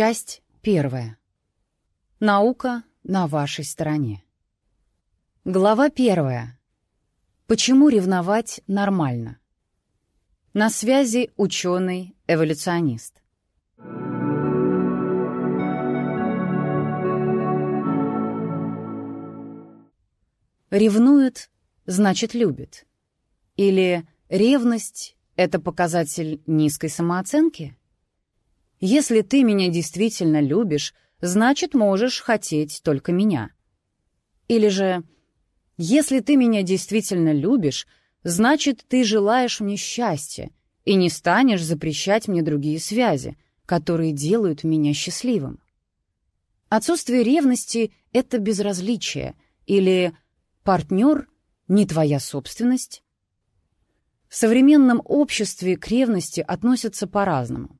Часть первая. Наука на вашей стороне. Глава первая. Почему ревновать нормально? На связи ученый-эволюционист. Ревнует — значит любит. Или ревность — это показатель низкой самооценки? Если ты меня действительно любишь, значит, можешь хотеть только меня. Или же, если ты меня действительно любишь, значит, ты желаешь мне счастья и не станешь запрещать мне другие связи, которые делают меня счастливым. Отсутствие ревности — это безразличие, или партнер — не твоя собственность. В современном обществе к ревности относятся по-разному.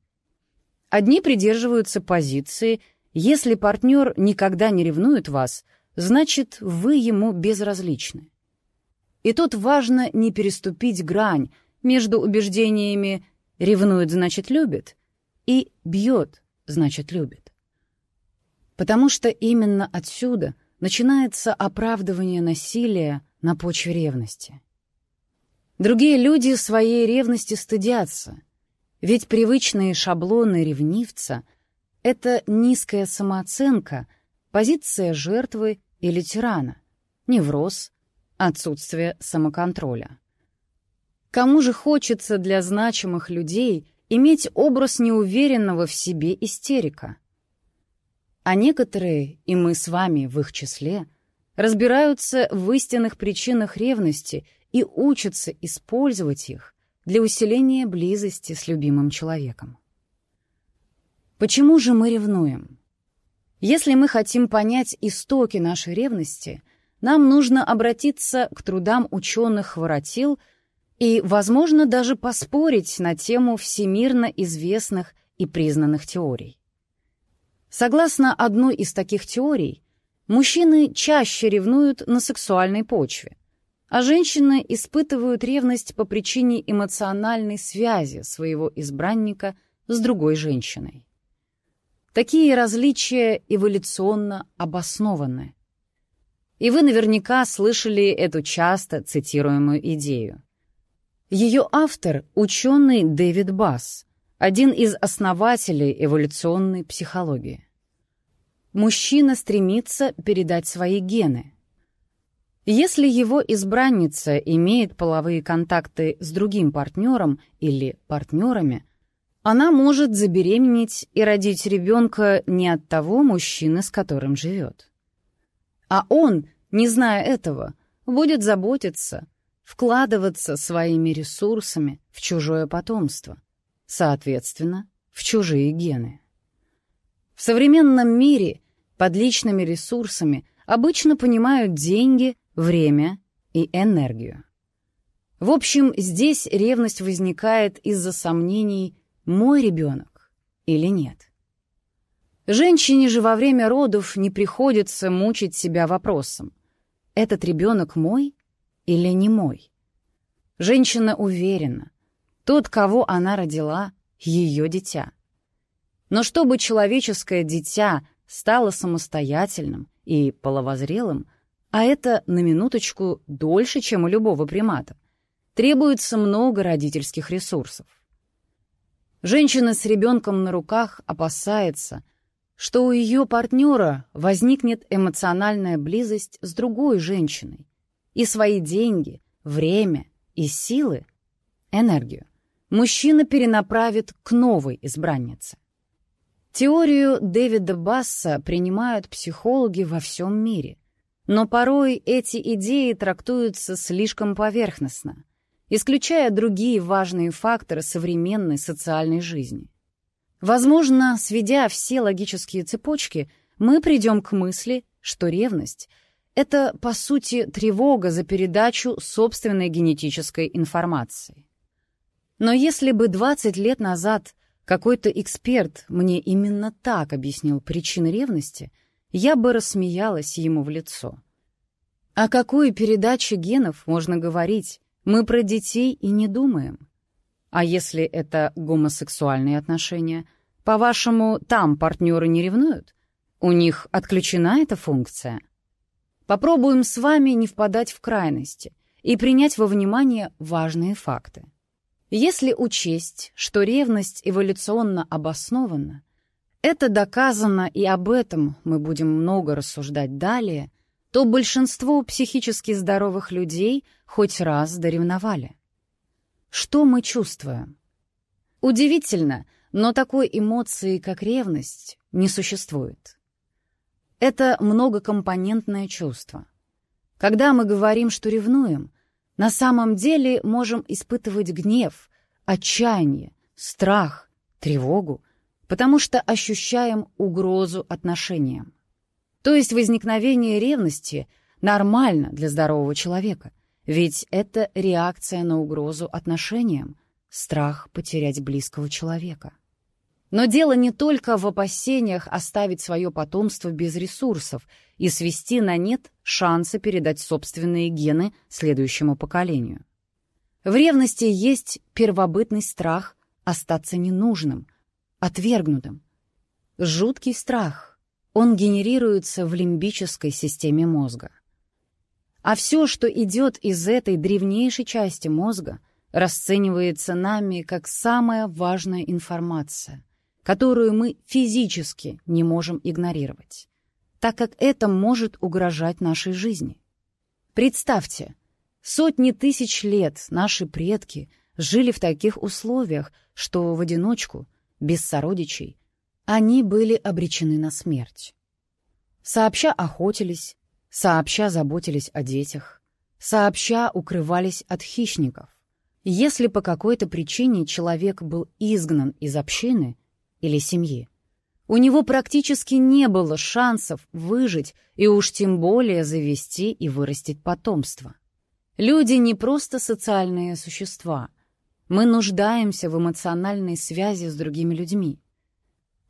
Одни придерживаются позиции «если партнер никогда не ревнует вас, значит, вы ему безразличны». И тут важно не переступить грань между убеждениями «ревнует, значит, любит» и «бьет, значит, любит». Потому что именно отсюда начинается оправдывание насилия на почве ревности. Другие люди своей ревности стыдятся — ведь привычные шаблоны ревнивца — это низкая самооценка, позиция жертвы или тирана, невроз, отсутствие самоконтроля. Кому же хочется для значимых людей иметь образ неуверенного в себе истерика? А некоторые, и мы с вами в их числе, разбираются в истинных причинах ревности и учатся использовать их, для усиления близости с любимым человеком. Почему же мы ревнуем? Если мы хотим понять истоки нашей ревности, нам нужно обратиться к трудам ученых-воротил и, возможно, даже поспорить на тему всемирно известных и признанных теорий. Согласно одной из таких теорий, мужчины чаще ревнуют на сексуальной почве, а женщины испытывают ревность по причине эмоциональной связи своего избранника с другой женщиной. Такие различия эволюционно обоснованы. И вы наверняка слышали эту часто цитируемую идею. Ее автор — ученый Дэвид Басс, один из основателей эволюционной психологии. Мужчина стремится передать свои гены — если его избранница имеет половые контакты с другим партнером или партнерами, она может забеременеть и родить ребенка не от того мужчины, с которым живет. А он, не зная этого, будет заботиться, вкладываться своими ресурсами в чужое потомство, соответственно, в чужие гены. В современном мире под личными ресурсами обычно понимают деньги, время и энергию. В общем, здесь ревность возникает из-за сомнений «мой ребенок» или нет. Женщине же во время родов не приходится мучить себя вопросом «этот ребенок мой или не мой?». Женщина уверена, тот, кого она родила, ее дитя. Но чтобы человеческое дитя стало самостоятельным и половозрелым – а это, на минуточку, дольше, чем у любого примата. Требуется много родительских ресурсов. Женщина с ребенком на руках опасается, что у ее партнера возникнет эмоциональная близость с другой женщиной, и свои деньги, время и силы, энергию, мужчина перенаправит к новой избраннице. Теорию Дэвида Басса принимают психологи во всем мире — но порой эти идеи трактуются слишком поверхностно, исключая другие важные факторы современной социальной жизни. Возможно, сведя все логические цепочки, мы придем к мысли, что ревность — это, по сути, тревога за передачу собственной генетической информации. Но если бы 20 лет назад какой-то эксперт мне именно так объяснил причины ревности — я бы рассмеялась ему в лицо. О какой передаче генов можно говорить? Мы про детей и не думаем. А если это гомосексуальные отношения, По-вашему, там партнеры не ревнуют? У них отключена эта функция? Попробуем с вами не впадать в крайности и принять во внимание важные факты. Если учесть, что ревность эволюционно обоснована, это доказано и об этом мы будем много рассуждать далее, то большинство психически здоровых людей хоть раз доревновали. Что мы чувствуем? Удивительно, но такой эмоции, как ревность, не существует. Это многокомпонентное чувство. Когда мы говорим, что ревнуем, на самом деле можем испытывать гнев, отчаяние, страх, тревогу, потому что ощущаем угрозу отношениям. То есть возникновение ревности нормально для здорового человека, ведь это реакция на угрозу отношениям, страх потерять близкого человека. Но дело не только в опасениях оставить свое потомство без ресурсов и свести на нет шансы передать собственные гены следующему поколению. В ревности есть первобытный страх остаться ненужным, отвергнутым. Жуткий страх. Он генерируется в лимбической системе мозга. А все, что идет из этой древнейшей части мозга, расценивается нами как самая важная информация, которую мы физически не можем игнорировать, так как это может угрожать нашей жизни. Представьте, сотни тысяч лет наши предки жили в таких условиях, что в одиночку, без сородичей, они были обречены на смерть. Сообща охотились, сообща заботились о детях, сообща укрывались от хищников. Если по какой-то причине человек был изгнан из общины или семьи, у него практически не было шансов выжить и уж тем более завести и вырастить потомство. Люди не просто социальные существа. Мы нуждаемся в эмоциональной связи с другими людьми.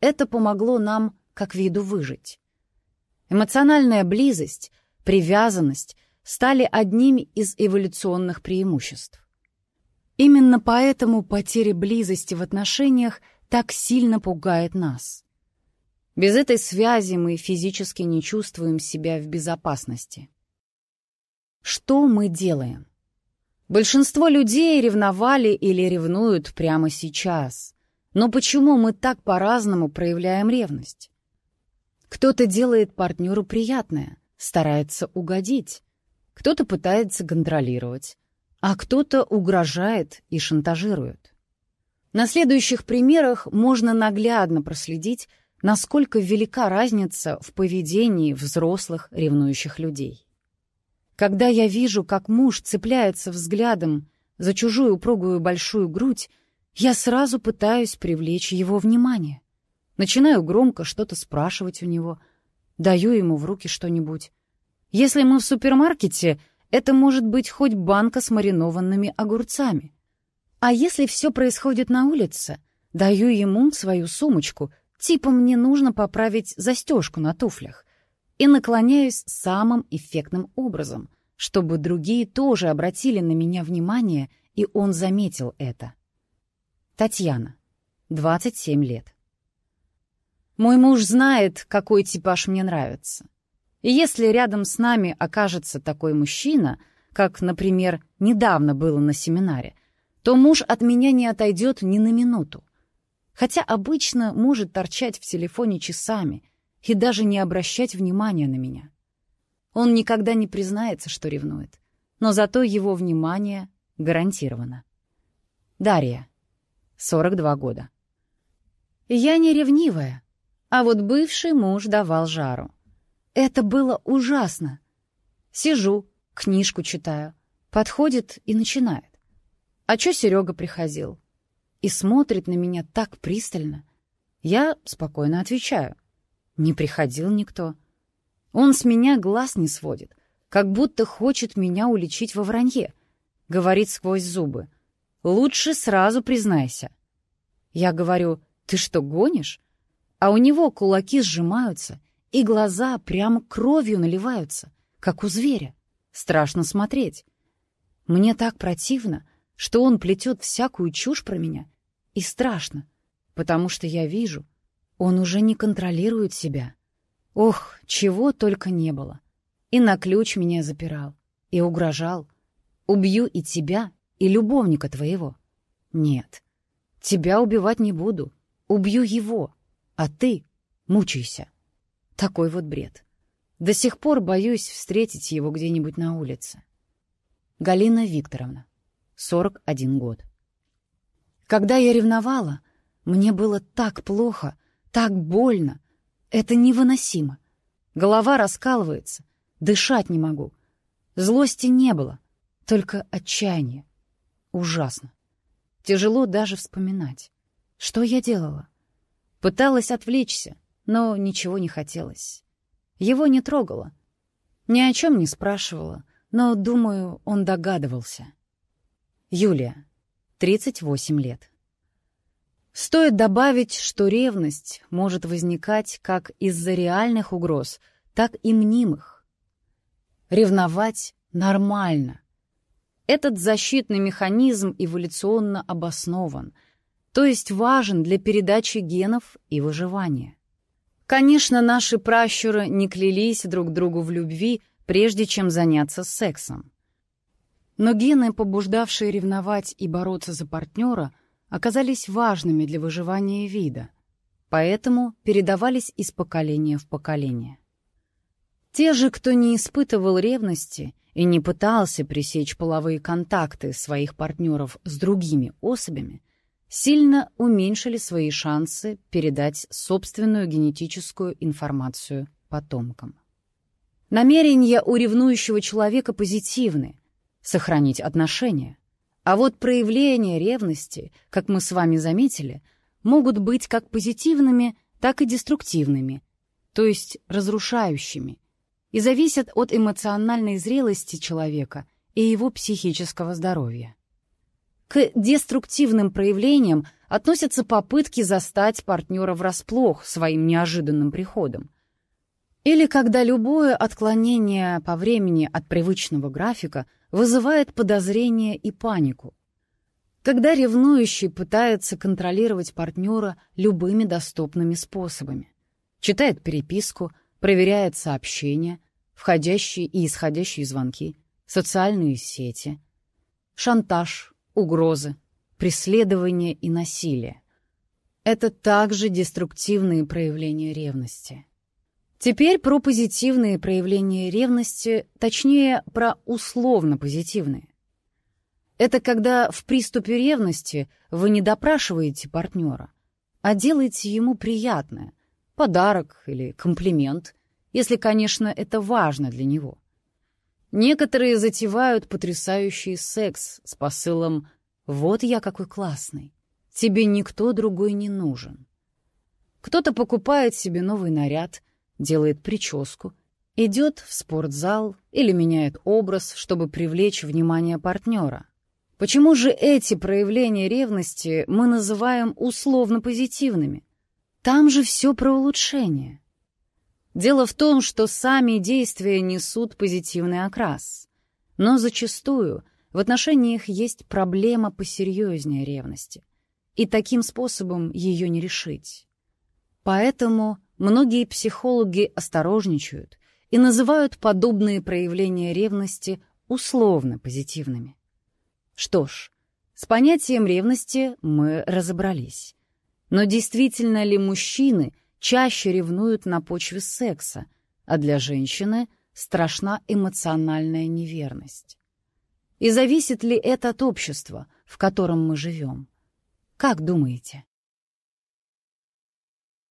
Это помогло нам как виду выжить. Эмоциональная близость, привязанность стали одними из эволюционных преимуществ. Именно поэтому потеря близости в отношениях так сильно пугает нас. Без этой связи мы физически не чувствуем себя в безопасности. Что мы делаем? Большинство людей ревновали или ревнуют прямо сейчас. Но почему мы так по-разному проявляем ревность? Кто-то делает партнеру приятное, старается угодить. Кто-то пытается контролировать, а кто-то угрожает и шантажирует. На следующих примерах можно наглядно проследить, насколько велика разница в поведении взрослых ревнующих людей. Когда я вижу, как муж цепляется взглядом за чужую упругую большую грудь, я сразу пытаюсь привлечь его внимание. Начинаю громко что-то спрашивать у него, даю ему в руки что-нибудь. Если мы в супермаркете, это может быть хоть банка с маринованными огурцами. А если все происходит на улице, даю ему свою сумочку, типа мне нужно поправить застежку на туфлях, и наклоняюсь самым эффектным образом, чтобы другие тоже обратили на меня внимание, и он заметил это. Татьяна, 27 лет. Мой муж знает, какой типаж мне нравится. И если рядом с нами окажется такой мужчина, как, например, недавно было на семинаре, то муж от меня не отойдет ни на минуту. Хотя обычно может торчать в телефоне часами и даже не обращать внимания на меня. Он никогда не признается, что ревнует, но зато его внимание гарантировано. Дарья, 42 года. Я не ревнивая, а вот бывший муж давал жару. Это было ужасно. Сижу, книжку читаю, подходит и начинает. А чё Серега приходил? И смотрит на меня так пристально. Я спокойно отвечаю. Не приходил никто. Он с меня глаз не сводит, как будто хочет меня уличить во вранье. Говорит сквозь зубы. Лучше сразу признайся. Я говорю, ты что, гонишь? а у него кулаки сжимаются, и глаза прямо кровью наливаются, как у зверя. Страшно смотреть. Мне так противно, что он плетет всякую чушь про меня, и страшно, потому что я вижу, Он уже не контролирует себя. Ох, чего только не было. И на ключ меня запирал, и угрожал. Убью и тебя, и любовника твоего. Нет, тебя убивать не буду. Убью его, а ты мучайся. Такой вот бред. До сих пор боюсь встретить его где-нибудь на улице. Галина Викторовна, 41 год. Когда я ревновала, мне было так плохо, так больно. Это невыносимо. Голова раскалывается, дышать не могу. Злости не было, только отчаяние. Ужасно. Тяжело даже вспоминать. Что я делала? Пыталась отвлечься, но ничего не хотелось. Его не трогала. Ни о чем не спрашивала, но, думаю, он догадывался. Юлия, 38 лет. Стоит добавить, что ревность может возникать как из-за реальных угроз, так и мнимых. Ревновать нормально. Этот защитный механизм эволюционно обоснован, то есть важен для передачи генов и выживания. Конечно, наши пращуры не клялись друг другу в любви, прежде чем заняться сексом. Но гены, побуждавшие ревновать и бороться за партнера, оказались важными для выживания вида, поэтому передавались из поколения в поколение. Те же, кто не испытывал ревности и не пытался пресечь половые контакты своих партнеров с другими особями, сильно уменьшили свои шансы передать собственную генетическую информацию потомкам. Намерения у ревнующего человека позитивны — сохранить отношения. А вот проявления ревности, как мы с вами заметили, могут быть как позитивными, так и деструктивными, то есть разрушающими, и зависят от эмоциональной зрелости человека и его психического здоровья. К деструктивным проявлениям относятся попытки застать партнера врасплох своим неожиданным приходом. Или когда любое отклонение по времени от привычного графика вызывает подозрение и панику. Когда ревнующий пытается контролировать партнера любыми доступными способами. Читает переписку, проверяет сообщения, входящие и исходящие звонки, социальные сети, шантаж, угрозы, преследование и насилие. Это также деструктивные проявления ревности. Теперь про позитивные проявления ревности, точнее, про условно-позитивные. Это когда в приступе ревности вы не допрашиваете партнера, а делаете ему приятное, подарок или комплимент, если, конечно, это важно для него. Некоторые затевают потрясающий секс с посылом «Вот я какой классный, тебе никто другой не нужен». Кто-то покупает себе новый наряд, делает прическу, идет в спортзал или меняет образ, чтобы привлечь внимание партнера. Почему же эти проявления ревности мы называем условно позитивными? Там же все про улучшение. Дело в том, что сами действия несут позитивный окрас. Но зачастую в отношениях есть проблема посерьезнее ревности. И таким способом ее не решить. Поэтому многие психологи осторожничают и называют подобные проявления ревности условно позитивными. Что ж, с понятием ревности мы разобрались. Но действительно ли мужчины чаще ревнуют на почве секса, а для женщины страшна эмоциональная неверность? И зависит ли это от общества, в котором мы живем? Как думаете?